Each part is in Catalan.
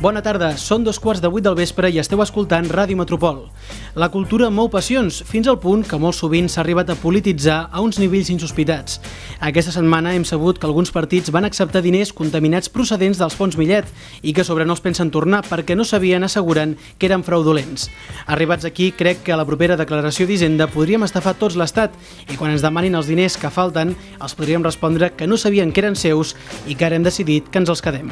Bona tarda, són dos quarts de vuit del vespre i esteu escoltant Ràdio Metropol. La cultura mou passions, fins al punt que molt sovint s'ha arribat a polititzar a uns nivells insospitats. Aquesta setmana hem sabut que alguns partits van acceptar diners contaminats procedents dels fons Millet i que sobre no els pensen tornar perquè no sabien, asseguren, que eren fraudulents. Arribats aquí, crec que a la propera declaració d'Hisenda podríem estafar tots l'Estat i quan ens demanin els diners que falten, els podríem respondre que no sabien que eren seus i que ara hem decidit que ens els quedem.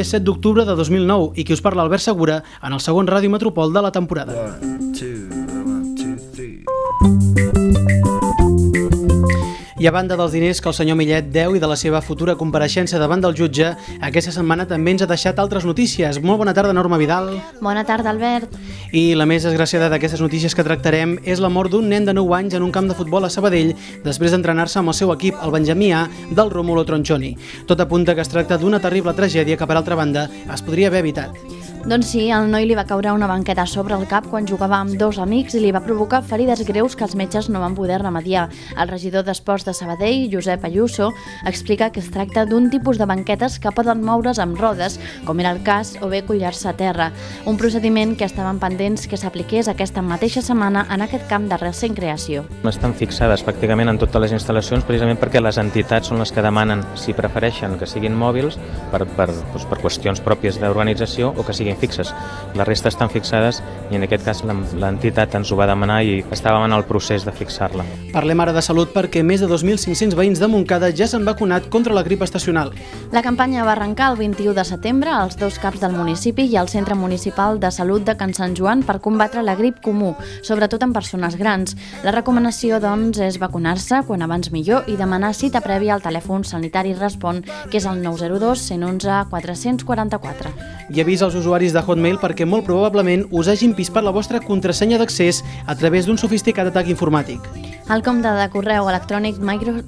És 7 d'octubre de 2009 i qui us parla Albert Segura en el segon Ràdio Metropol de la temporada. One, I a banda dels diners que el senyor Millet deu i de la seva futura compareixença davant del jutge, aquesta setmana també ens ha deixat altres notícies. Molt bona tarda, Norma Vidal. Bona tarda, Albert. I la més desgraciada d'aquestes notícies que tractarem és la mort d'un nen de 9 anys en un camp de futbol a Sabadell després d'entrenar-se amb el seu equip, el Benjamí A, del Romulo Tronchoni. Tot apunta que es tracta d'una terrible tragèdia que, per altra banda, es podria haver evitat. Doncs sí, el noi li va caure una banqueta sobre el cap quan jugava amb dos amics i li va provocar ferides greus que els metges no van poder remediar. El regidor d'Esports de Sabadell, Josep Ayuso, explica que es tracta d'un tipus de banquetes que poden moure's amb rodes, com era el cas, o bé collar-se a terra. Un procediment que estaven pendents que s'apliqués aquesta mateixa setmana en aquest camp de recent creació. estan fixades pràcticament en totes les instal·lacions precisament perquè les entitats són les que demanen si prefereixen que siguin mòbils per, per, doncs per qüestions pròpies d'organització o que siguin fixes. La resta estan fixades i en aquest cas l'en- l'entitat ens ho va demanar i estàvem en el procés de fixar-la. Parlem ara de salut perquè més de 2.500 veïns de Montcada ja s'han vacunat contra la grip estacional. La campanya va arrencar el 21 de setembre als dos caps del municipi i al Centre Municipal de Salut de Can Sant Joan per combatre la grip comú, sobretot en persones grans. La recomanació, doncs, és vacunar-se quan abans millor i demanar cita prèvia al telèfon sanitari Respon, que és el 902 111 444. I avís als usuaris de Hotmail perquè molt probablement us hagin pispat la vostra contrasenya d'accés a través d'un sofisticat atac informàtic. El compte de correu electrònic Micro...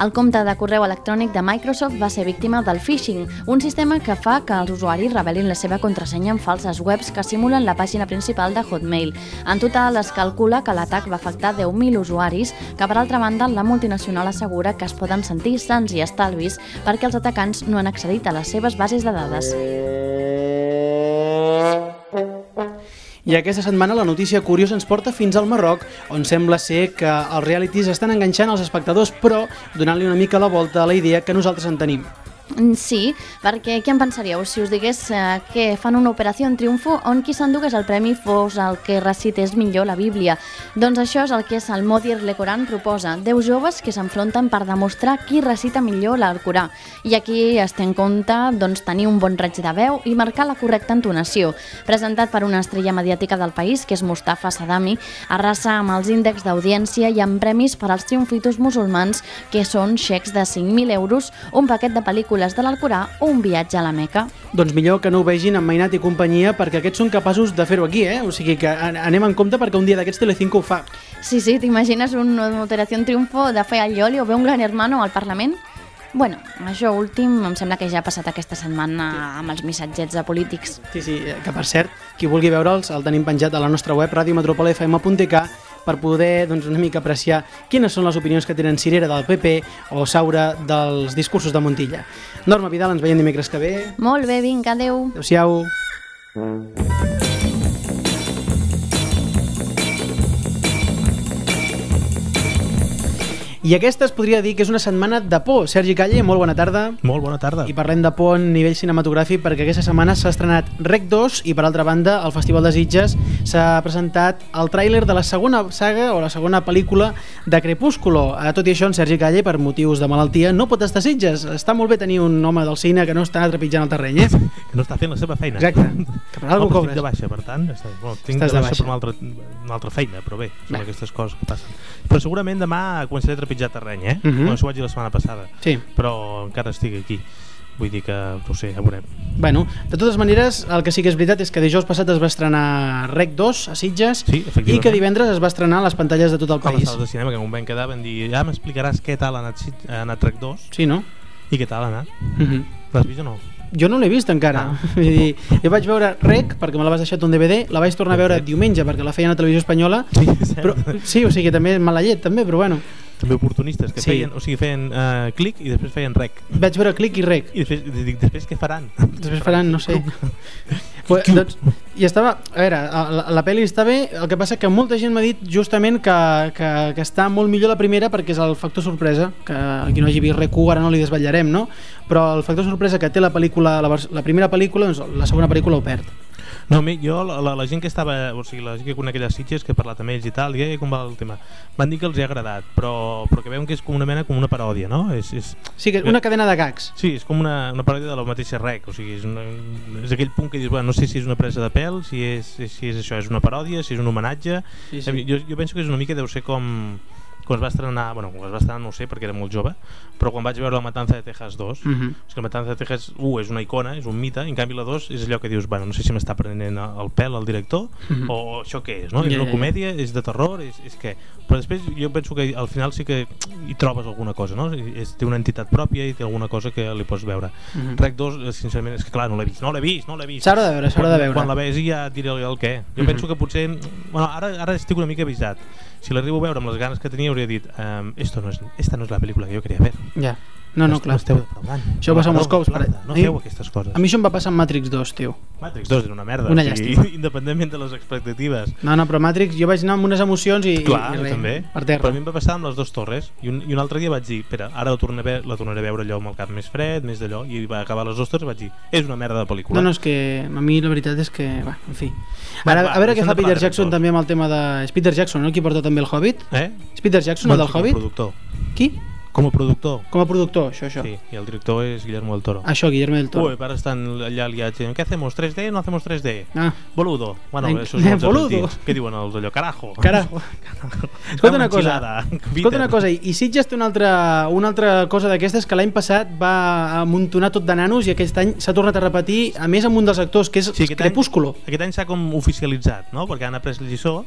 El compte de correu electrònic de Microsoft va ser víctima del phishing, un sistema que fa que els usuaris revelin la seva contrasenya en falses webs que simulen la pàgina principal de Hotmail. En total, es calcula que l'atac va afectar 10.000 usuaris, que per altra banda la multinacional assegura que es poden sentir sants i estalvis perquè els atacants no han accedit a les seves bases de dades. I aquesta setmana la notícia curiosa ens porta fins al Marroc, on sembla ser que els realities estan enganxant els espectadors, però donant-li una mica la volta a la idea que nosaltres en tenim. Mm, Sí, perquè què en pensaríeu si us digués eh, que fan una operació en triomfo on qui s'endugués el premi fos el que recités millor la Bíblia? Doncs això és el que és el Modir Le Coran proposa, 10 joves que s'enfronten per demostrar qui recita millor l'Alcorà. I aquí es té en compte doncs, tenir un bon raig de veu i marcar la correcta entonació. Presentat per una estrella mediàtica del país, que és Mustafa Sadami, arrasa amb els índexs d'audiència i amb premis per als triomfitos musulmans, que són xecs de 5.000 euros, un paquet de pel·lícules de l'Alcorà o un viatge a la Meca. Doncs millor que no ho vegin amb Mainat i companyia perquè aquests són capaços de fer-ho aquí, eh? O sigui que an- anem en compte perquè un dia d'aquests Telecinco ho fa. Sí, sí, t'imagines una operació en triomfo de fer el Lloli o ver un gran hermano al Parlament? Bueno, això últim em sembla que ja ha passat aquesta setmana amb els missatgets de polítics. Sí, sí, que per cert, qui vulgui veure'ls el tenim penjat a la nostra web radiometropolfm.tk per poder doncs, una mica apreciar quines són les opinions que tenen Cirera del PP o Saura dels discursos de Montilla. Norma Vidal, ens veiem dimecres que ve. Molt bé, vinga, adeu. Adéu-siau. I aquesta es podria dir que és una setmana de por. Sergi Calle, molt bona tarda. Molt bona tarda. I parlem de por en nivell cinematogràfic perquè aquesta setmana s'ha estrenat Rec 2 i per altra banda al Festival de Sitges s'ha presentat el tràiler de la segona saga o la segona pel·lícula de Crepúsculo. A tot i això, en Sergi Calle, per motius de malaltia, no pot estar a Sitges. Està molt bé tenir un home del cine que no està trepitjant el terreny, eh? Que no està fent la seva feina. Exacte. Que per alguna no, però cobres. de baixa, per tant, està, bueno, tinc Estàs de de baixa, baixa. per una altra, una altra feina, però bé, són Bé. aquestes coses que passen. Però segurament demà començaré a trepitjar terreny, eh? Mhm. Bueno, això ho vaig dir la setmana passada, Sí. però encara estic aquí. vull dir que, no sé, ja veurem. Bueno, de totes maneres, el que sí que és veritat és que dijous passat es va estrenar Rec 2 a Sitges Sí, i que divendres es va estrenar a les pantalles de tot el A les país. sales de cinema, que quan vam quedar vam dir ja m'explicaràs què tal ha anat, ha anat Rec 2 Sí, no? i què tal ha anat. Mhm. L'has vist o no? Jo no l'he vist encara. Ah. Vull dir, jo vaig veure Rec perquè me la vas deixar un DVD, la vaig tornar a veure diumenge perquè la feien a Televisió Espanyola. Sí, Però, sí, o sigui, també mala llet, també, però bueno. També oportunistes, que Sí. feien, o sigui, feien uh, clic i després feien rec. Vaig veure Clic i Rec. I després, dic, després què faran? Després faran, no sé. pues, doncs, I estava... A veure, la, la pel·li està bé, el que passa que molta gent m'ha dit justament que, que, que està molt millor la primera perquè és el factor sorpresa, que a qui no hagi vist RQ ara no li desvetllarem, no? Però el factor sorpresa que té la pel·lícula, la, la primera pel·lícula, doncs la segona pel·lícula ho perd. No, mi, jo, la, la, la gent que estava, o sigui, la gent que conec aquelles sitges, que he parlat amb ells i tal, i eh, com va el tema, van dir que els hi ha agradat, però, però que veuen que és com una mena, com una paròdia, no? És, és, Sí, que una cadena de gags. sí, és com una, una paròdia de la mateixa rec, o sigui, és, una, és aquell punt que dius, bueno, no sé si és una presa de pèl, si és, si és això, és una paròdia, si és un homenatge, Sí, sí. Jo, jo penso que és una mica, deu ser com quan es va estrenar, bueno, quan es va estrenar no sé perquè era molt jove, però quan vaig veure La Matanza de Texas 2, mm. Mhm. és que La Matanza de Texas 1 és una icona, és un mite, en canvi la 2 és allò que dius, bueno, no sé si m'està prenent el pèl el director, Mhm. o això què és, no? Ja, és una comèdia, és de terror, és, és què? Però després jo penso que al final sí que hi trobes alguna cosa, no? És, té una entitat pròpia i té alguna cosa que li pots veure. Mhm. Rec 2, eh, sincerament, és que clar, no l'he vist, no l'he vist, no l'he vist. S'haurà de veure, s'haurà Quan- de veure. Quan la vegi ja et diré el què. Jo Mhm. penso que potser... Bueno, ara, ara estic una mica avisat. Si l'arribo a veure amb les ganes que tenia hauria dit um, esto no es, esta no és la pel·lícula que jo queria ver. Ja. No, no, clar. Esteu defraudant. Això passa molts cops, per- No feu aquestes coses. A mi això em va passar amb Matrix 2, tio. Matrix 2 era una merda. Una llàstima. independentment de les expectatives. No, no, però Matrix, jo vaig anar amb unes emocions i, Clar, i, res, també. per Però terra. a mi em va passar amb les dues torres. I un, i un altre dia vaig dir, espera, ara la tornaré, a ve- la tornaré a veure allò amb el cap més fred, més d'allò, i va acabar les dues torres i vaig dir, és una merda de pel·lícula. No, no, és que a mi la veritat és que... Va, en fi. Va, Ara, va, a veure què fa Peter Jackson també amb el tema de... És Peter Jackson, no? Qui porta també el Hobbit? Eh? És Peter Jackson, el del Hobbit? Productor. Qui? Com a productor. Com a productor, això, això. Sí, i el director és Guillermo del Toro. Això, Guillermo del Toro. Uy, para estan allà liats. dient, Què hacemos? 3D? No hacemos 3D. Ah, Boludo. Bueno, Ai, això és boludo. Què diuen els allò? Carajo. carajo. Escolta una cosa. Escolta una cosa, i Sitges té una altra, una altra cosa d'aquestes que l'any passat va amuntonar tot de nanos i aquest any s'ha tornat a repetir, a més amb un dels actors, que és Sí, aquest any- Crepúsculo. Aquest any s'ha com oficialitzat, no? Perquè han après lliçó,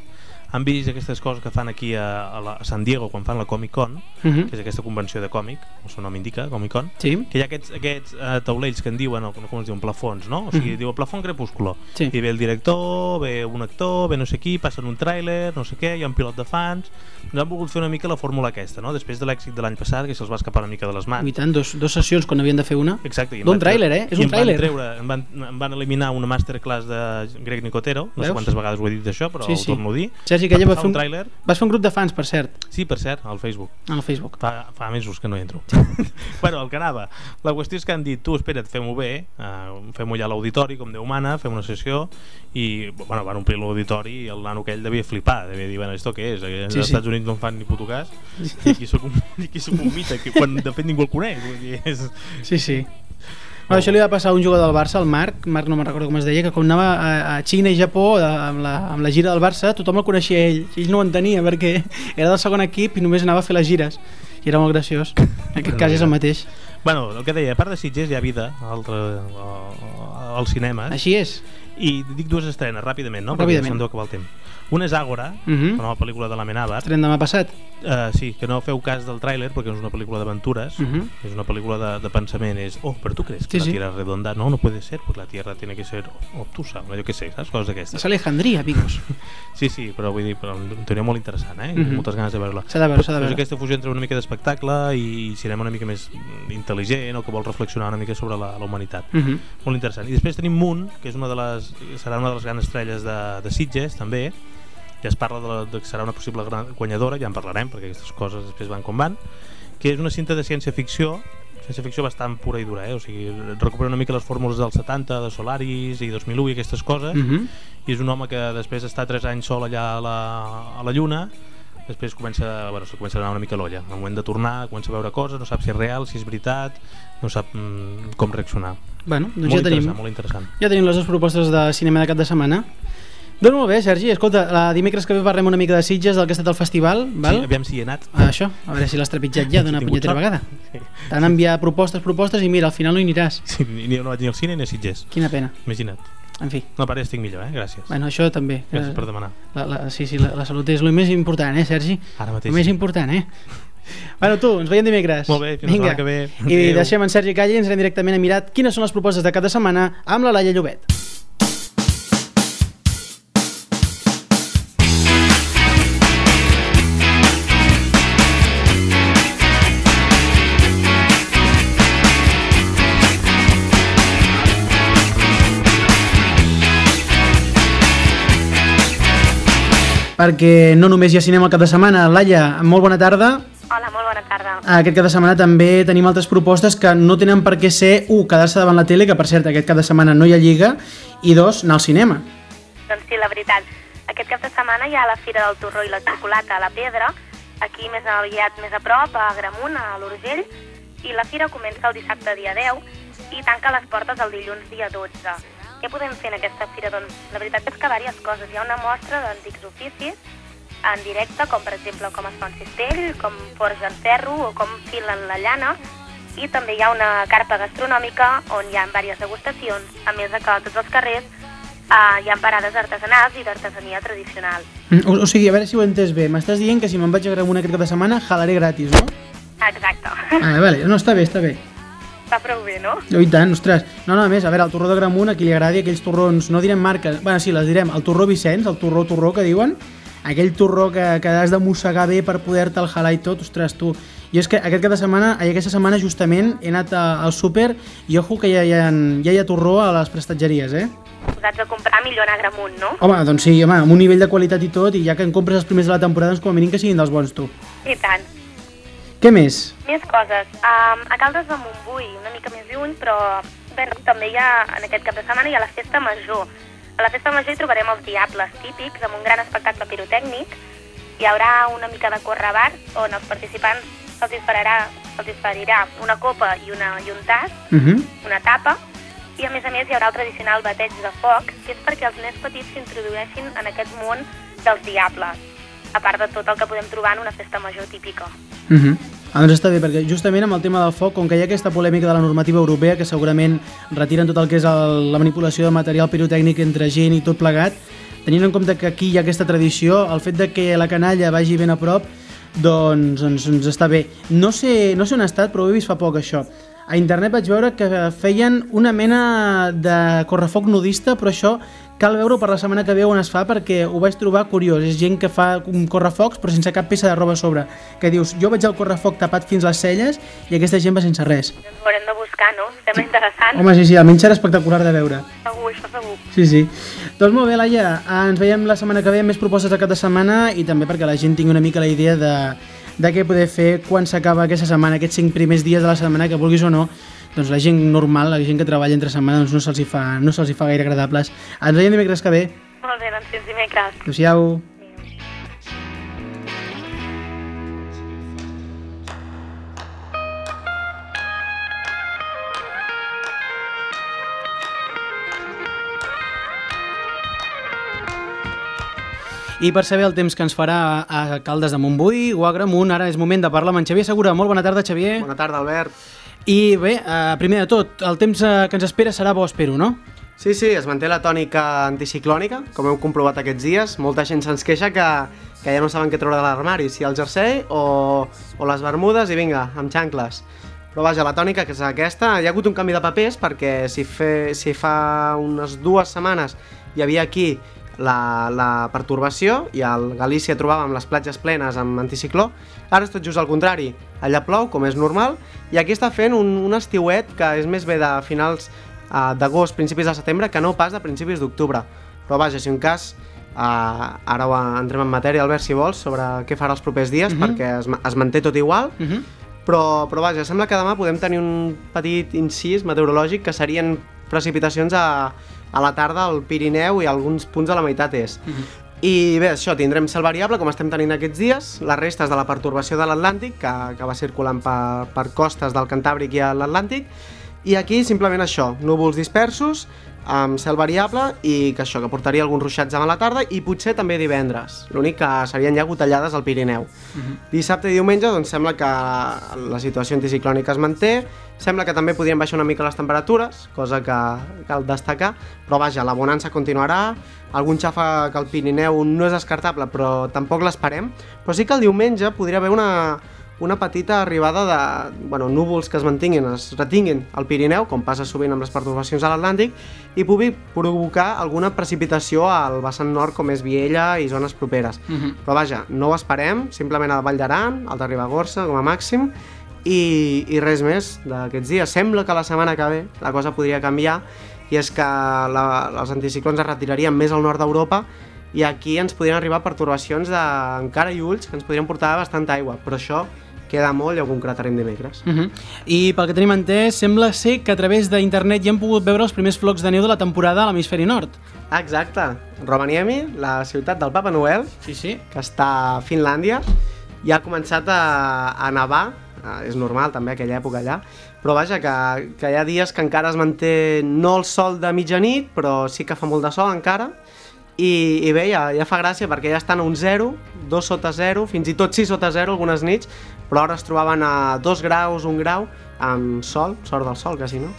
han vist aquestes coses que fan aquí a, a, la, a San Diego quan fan la Comic Con, Mhm. que és aquesta convenció de còmic, el seu nom indica, Comic Con, Sí. que hi ha aquests, aquests uh, taulells que en diuen, o com es diuen, plafons, no? O sigui, Mhm. diu plafon crepúsculo. Sí. I ve el director, ve un actor, ve no sé qui, passen un tràiler, no sé què, hi ha un pilot de fans... Ens han volgut fer una mica la fórmula aquesta, no? Després de l'èxit de l'any passat, que se'ls va escapar una mica de les mans. I tant, dos, dos sessions quan havien de fer una. Exacte. D'un tràiler, eh? És un em van tràiler. Treure, em, van, em van eliminar una masterclass de Greg Nicotero, no sé Veus? quantes vegades ho he dit d'això, però Sí, ho sí. torno a dir. Sergi, que ella va fer un, tràiler, vas fer un grup de fans, per cert, sí, per cert, al Facebook. al Facebook. Fa, fa mesos que no hi entro. bueno, el que anava. La qüestió és que han dit, tu, espera't, fem-ho bé, uh, fem-ho ja a l'auditori, com Déu mana, fem una sessió, i bueno, van omplir l'auditori i el nano aquell devia flipar, devia dir, bueno, esto què és? Aquí als Sí, sí. Estats Units no em fan ni puto cas, i aquí soc un, aquí soc un mite, que quan de fet ningú el coneix. Vull dir, és... Sí, sí. Bueno, això li va passar a un jugador del Barça, el Marc, Marc no me'n recordo com es deia, que quan anava a, a Xina i Japó amb la, amb la gira del Barça, tothom el coneixia ell, ell no ho entenia perquè era del segon equip i només anava a fer les gires. I era molt graciós. En aquest cas és el mateix. Bueno, el que deia, a part de Sitges hi ha vida altre, al- als cinemes Així és. i dic dues estrenes ràpidament, no? Ràpidament. Perquè se'm deu acabar el temps. Una és Àgora, Mhm. la nova pel·lícula de la Menabar. Tren demà passat. Uh, sí, que no feu cas del tràiler perquè és una pel·lícula d'aventures, Mhm. és una pel·lícula de, de pensament, és, oh, però tu crees que Sí, la sí. Tierra es redonda? No, no puede ser, pues la Tierra tiene que ser obtusa, o jo què sé, saps? Coses d'aquestes. És Alejandria, amigos. Sí, sí, però vull dir, però en teoria molt interessant, eh? Mhm. Moltes ganes de veure-la. S'ha de veure, s'ha de Però és veure. aquesta fusió entre una mica d'espectacle i cinema una mica més intel·ligent o que vol reflexionar una mica sobre la, la humanitat. Mhm. Molt interessant. I després tenim Moon, que és una de les, serà una de les grans estrelles de, de Sitges, també. Ja es parla de, la, de que serà una possible gran guanyadora, ja en parlarem, perquè aquestes coses després van com van, que és una cinta de ciència-ficció, ciència-ficció bastant pura i dura, eh? o sigui, recupera una mica les fórmules dels 70, de Solaris i 2001 i aquestes coses, Mhm. i és un home que després està 3 anys sol allà a la, a la Lluna, després comença, bueno, se comença a anar una mica l'olla. Al moment de tornar, comença a veure coses, no sap si és real, si és veritat, no sap mm, com reaccionar. Bueno, doncs molt ja tenim, molt interessant. ja tenim les dues propostes de cinema de cap de setmana. Doncs molt bé, Sergi, escolta, la dimecres que ve parlem una mica de Sitges, del que ha estat el festival, val? Sí, aviam si hi he anat. Ah, això, a veure si l'has trepitjat ja d'una Si punyetera sort. vegada. T'han enviat propostes, propostes i mira, al final no hi aniràs. Sí, no vaig ni al cine ni a Sitges. Quina pena. Imagina't. En fi, No, per ara estic millor, eh? Gràcies. bueno, això també. Gràcies per demanar. La, la, sí, sí, la, la salut és el més important, eh, Sergi? Ara El mateix. més sí. important, eh? Bueno, tu, ens veiem dimecres. Molt bé, fins la setmana que ve. I Adéu. deixem en Sergi Calle i ens anem directament a mirar quines són les propostes de cada setmana amb la Laia Llobet. Perquè no només hi ha cinema el cap de setmana. Laia, molt bona tarda. Hola, molt bona tarda. Aquest cap de setmana també tenim altres propostes que no tenen per què ser, un, quedar-se davant la tele, que per cert aquest cap de setmana no hi ha lliga, i dos, anar al cinema. Doncs sí, la veritat. Aquest cap de setmana hi ha la Fira del Torró i la Xocolata a la Pedra, aquí més aviat més a prop, a Gramunt, a l'Urgell, i la fira comença el dissabte dia 10 i tanca les portes el dilluns dia 12. Què podem fer en aquesta fira? Doncs la veritat és que diverses coses. Hi ha una mostra d'antics oficis en directe, com per exemple com es fa un cistell, com forgen ferro o com filen la llana, i també hi ha una carpa gastronòmica on hi ha diverses degustacions, a més de que a tots els carrers uh, hi ha parades artesanals i d'artesania tradicional. Mm, O, o sigui, a veure si ho he entès bé. M'estàs dient que si me'n vaig a Gramunt aquest cap de setmana, jalaré gratis, no? Exacte. Ah, vale. No, està bé, està bé. Està prou bé, no? Oh, I tant, ostres. No, no, a més, a veure, el torró de Gramunt, a qui li agradi aquells torrons, no direm marques, bueno, sí, les direm, el torró Vicenç, el torró torró que diuen, aquell torró que, que has de mossegar bé per poder-te'l jalar i tot, ostres, tu. I és que aquest cap de setmana, ai, aquesta setmana justament he anat a, al súper i ojo que ja hi, ha, ja hi ha torró a les prestatgeries, eh? Posats a comprar millor anar a Gramunt, no? Home, doncs sí, home, amb un nivell de qualitat i tot, i ja que en compres els primers de la temporada, doncs com a mínim que siguin dels bons, tu. I tant. Què més? Més coses. Um, a Caldes de Montbui, una mica més lluny, però bé, també hi ha, en aquest cap de setmana hi ha la Festa Major. A la Festa Major hi trobarem els Diables típics, amb un gran espectacle pirotècnic. Hi haurà una mica de correbar, on els participants se'ls dispararà, se'ls disparirà una copa i, una, i un tas, Uh -huh. una tapa, i a més a més hi haurà el tradicional bateig de foc, que és perquè els nens petits s'introdueixin en aquest món dels diables, a part de tot el que podem trobar en una festa major típica. Uh -huh. Ah, doncs està bé, perquè justament amb el tema del foc, com que hi ha aquesta polèmica de la normativa europea, que segurament retiren tot el que és el, la manipulació de material pirotècnic entre gent i tot plegat, tenint en compte que aquí hi ha aquesta tradició, el fet de que la canalla vagi ben a prop, doncs, doncs, doncs està bé. No sé, no sé on ha estat, però ho he vist fa poc, això. A internet vaig veure que feien una mena de correfoc nudista, però això cal veure per la setmana que ve on es fa perquè ho vaig trobar curiós. És gent que fa un correfocs però sense cap peça de roba a sobre. Que dius, jo veig el correfoc tapat fins les celles i aquesta gent va sense res. Ho haurem de buscar, no? Sembla interessant. Home, sí, sí, almenys serà espectacular de veure. Segur, això segur. Sí, sí. Doncs molt bé, Laia, ens veiem la setmana que ve amb més propostes de cap de setmana i també perquè la gent tingui una mica la idea de, de què poder fer quan s'acaba aquesta setmana, aquests cinc primers dies de la setmana, que vulguis o no, doncs la gent normal, la gent que treballa entre setmana, doncs no se'ls hi fa, no se'ls hi fa gaire agradables. Ens veiem dimecres que ve. Molt bé, doncs fins dimecres. Adéu-siau. I per saber el temps que ens farà a Caldes de Montbui o a Gramunt, ara és moment de parlar amb en Xavier Segura. Molt bona tarda, Xavier. Bona tarda, Albert. I bé, eh, primer de tot, el temps eh, que ens espera serà bo, espero, no? Sí, sí, es manté la tònica anticiclònica, com heu comprovat aquests dies. Molta gent se'ns queixa que, que ja no saben què treure de l'armari, si el jersei o, o les bermudes i vinga, amb xancles. Però vaja, la tònica que és aquesta, hi ha hagut un canvi de papers perquè si, fe, si fa unes dues setmanes hi havia aquí la, la pertorbació i al Galícia trobàvem les platges plenes amb anticicló, ara és tot just al contrari. Allà plou, com és normal, i aquí està fent un, un estiuet que és més bé de finals uh, d'agost, principis de setembre, que no pas de principis d'octubre. Però vaja, si un cas, uh, ara ho entrem en matèria, Albert, si vols, sobre què farà els propers dies, Mhm. perquè es, es manté tot igual, Uh -huh. però, però vaja, sembla que demà podem tenir un petit incís meteorològic que serien precipitacions a, a la tarda al Pirineu i alguns punts a la meitat est. I bé, això, tindrem cel variable, com estem tenint aquests dies, les restes de la pertorbació de l'Atlàntic, que, que va circulant per, per costes del Cantàbric i l'Atlàntic, I aquí simplement això, núvols dispersos, amb cel variable i que això, que portaria alguns ruixats a la tarda i potser també divendres. L'únic que serien ja gotellades al Pirineu. Dissabte i diumenge doncs sembla que la situació anticiclònica es manté, sembla que també podrien baixar una mica les temperatures, cosa que cal destacar, però vaja, la bonança continuarà, algun xàfec al Pirineu no és descartable, però tampoc l'esperem, però sí que el diumenge podria haver una, una petita arribada de bueno, núvols que es mantinguin, es retinguin al Pirineu, com passa sovint amb les pertorbacions a l'Atlàntic, i pugui provocar alguna precipitació al vessant nord com és Viella i zones properes. Mhm. Però vaja, no ho esperem, simplement a Vall d'Aran, al de Ribagorça com a màxim, i, i res més d'aquests dies. Sembla que la setmana que ve la cosa podria canviar, i és que la, els anticiclons es retirarien més al nord d'Europa i aquí ens podrien arribar pertorbacions d'encara i ulls que ens podrien portar bastanta aigua, però això queda molt i ho concretarem dimecres. Uh -huh. I pel que tenim entès, sembla ser que a través d'internet ja hem pogut veure els primers flocs de neu de la temporada a l'hemisferi nord. Exacte. Rovaniemi, la ciutat del Papa Noel, Sí, sí. que està a Finlàndia, ja ha començat a, a nevar, eh, és normal també aquella època allà, però vaja, que, que hi ha dies que encara es manté no el sol de mitjanit, però sí que fa molt de sol encara, i, i bé, ja, ja fa gràcia perquè ja estan a un 0, 2 sota 0, fins i tot 6 sota 0 algunes nits, però ara es trobaven a 2 graus, 1 grau, amb sol, sort del sol quasi, no?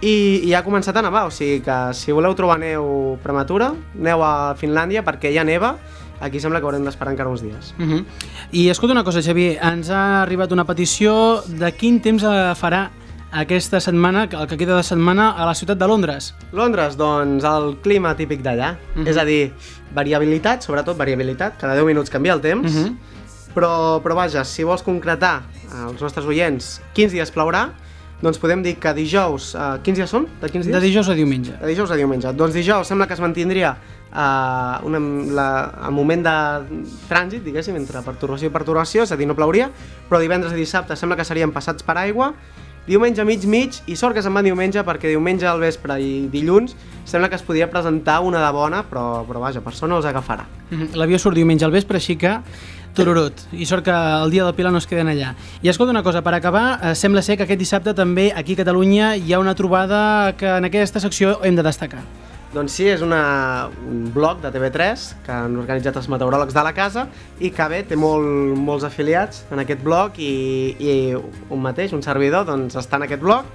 I, i ha començat a nevar, o sigui que si voleu trobar neu prematura, neu a Finlàndia perquè ja neva, aquí sembla que haurem d'esperar encara uns dies. Uh -huh. I escolta una cosa, Xavier, ens ha arribat una petició de quin temps eh, farà aquesta setmana, el que queda de setmana, a la ciutat de Londres. Londres, doncs, el clima típic d'allà. Mhm. És a dir, variabilitat, sobretot variabilitat, cada 10 minuts canvia el temps, Mhm. però, però vaja, si vols concretar als nostres oients quins dies plourà, doncs podem dir que dijous... Uh, quins dies són? De quins dies? De dijous a diumenge. De dijous a diumenge. Doncs dijous sembla que es mantindria uh, una, la, el moment de trànsit, diguéssim, entre perturbació i perturbació, és a dir, no plauria, però divendres i dissabte sembla que serien passats per aigua, diumenge mig mig, i sort que se'n va diumenge perquè diumenge al vespre i dilluns sembla que es podria presentar una de bona, però, però vaja, per no els agafarà. Mhm. L'avió surt diumenge al vespre, així que tururut. I sort que el dia del Pilar no es queden allà. I escolta una cosa, per acabar, eh, sembla ser que aquest dissabte també aquí a Catalunya hi ha una trobada que en aquesta secció hem de destacar. Doncs sí, és una, un blog de TV3 que han organitzat els meteoròlegs de la casa i que bé, té molt, molts afiliats en aquest blog i, i un mateix, un servidor, doncs està en aquest blog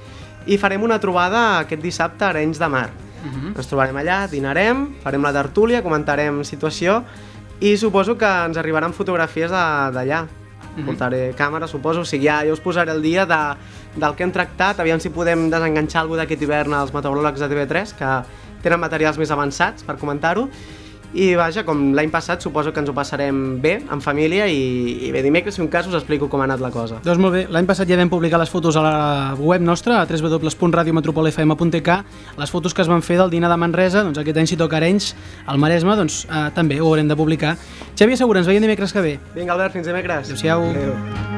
i farem una trobada aquest dissabte a Arenys de Mar. Uh -huh. Ens trobarem allà, dinarem, farem la tertúlia, comentarem situació i suposo que ens arribaran fotografies d'allà. Mhm. Portaré càmera, suposo, o sigui, ja, ja us posaré el dia de, del que hem tractat, aviam si podem desenganxar alguna d'aquest hivern als meteoròlegs de TV3, que tenen materials més avançats per comentar-ho, i vaja, com l'any passat, suposo que ens ho passarem bé, en família, i, i bé, dimecres, si un cas, us explico com ha anat la cosa. Doncs molt bé, l'any passat ja vam publicar les fotos a la web nostra, a www.radiometropolfm.tk, les fotos que es van fer del dinar de Manresa, doncs aquest any si toca Arenys, al Maresme, doncs eh, també ho haurem de publicar. Xavier Segura, ens veiem dimecres que ve. Vinga, Albert, fins dimecres. Adéu-siau. Adéu.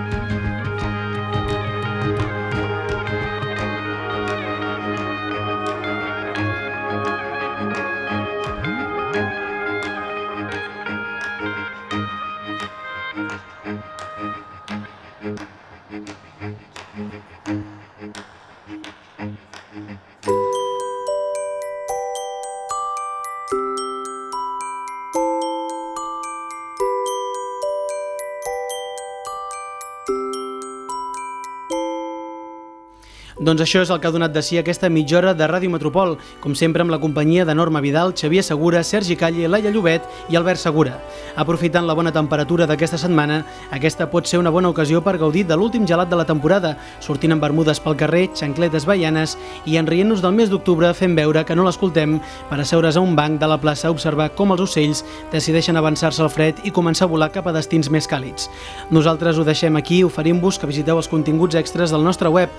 Doncs això és el que ha donat de si aquesta mitja hora de Ràdio Metropol, com sempre amb la companyia de Norma Vidal, Xavier Segura, Sergi Calle, Laia Llobet i Albert Segura. Aprofitant la bona temperatura d'aquesta setmana, aquesta pot ser una bona ocasió per gaudir de l'últim gelat de la temporada, sortint amb bermudes pel carrer, xancletes veianes i enrient-nos del mes d'octubre fent veure que no l'escoltem per asseure's a un banc de la plaça a observar com els ocells decideixen avançar-se al fred i començar a volar cap a destins més càlids. Nosaltres ho deixem aquí, oferim-vos que visiteu els continguts extras del nostre web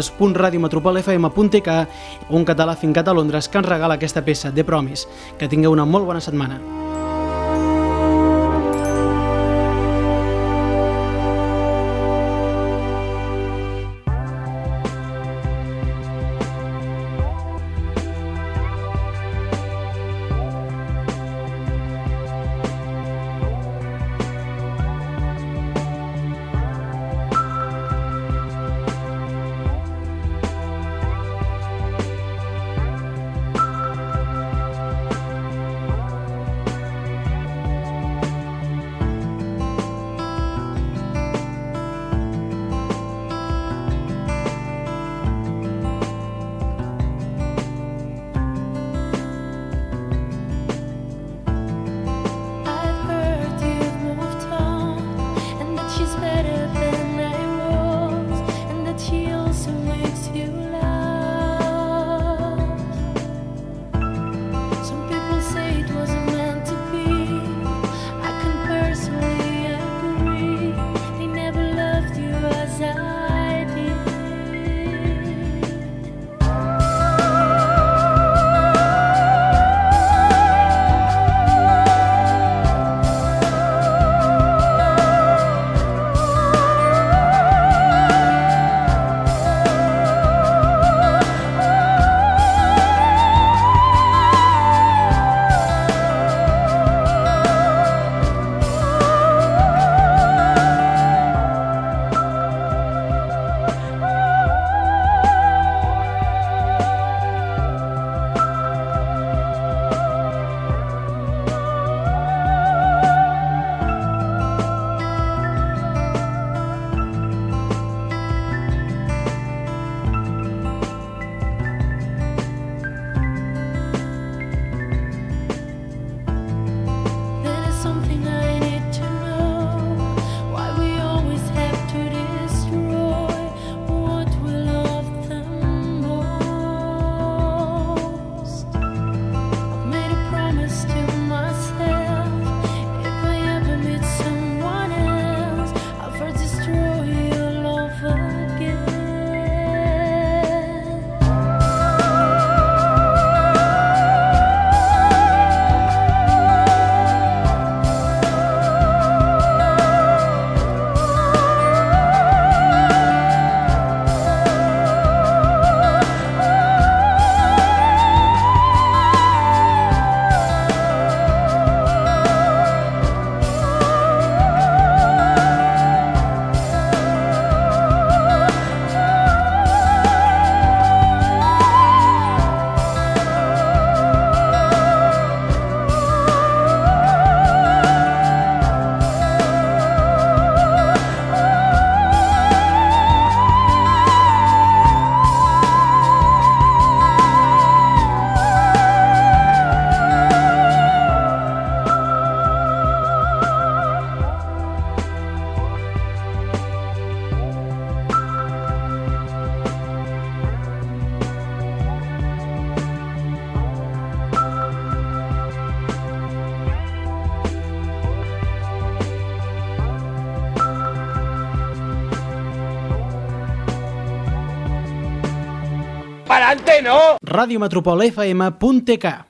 www.radiometropolfm.tk un català fincat a Londres que ens regala aquesta peça, The Promise. Que tingueu una molt bona setmana. radiometropolfm.tk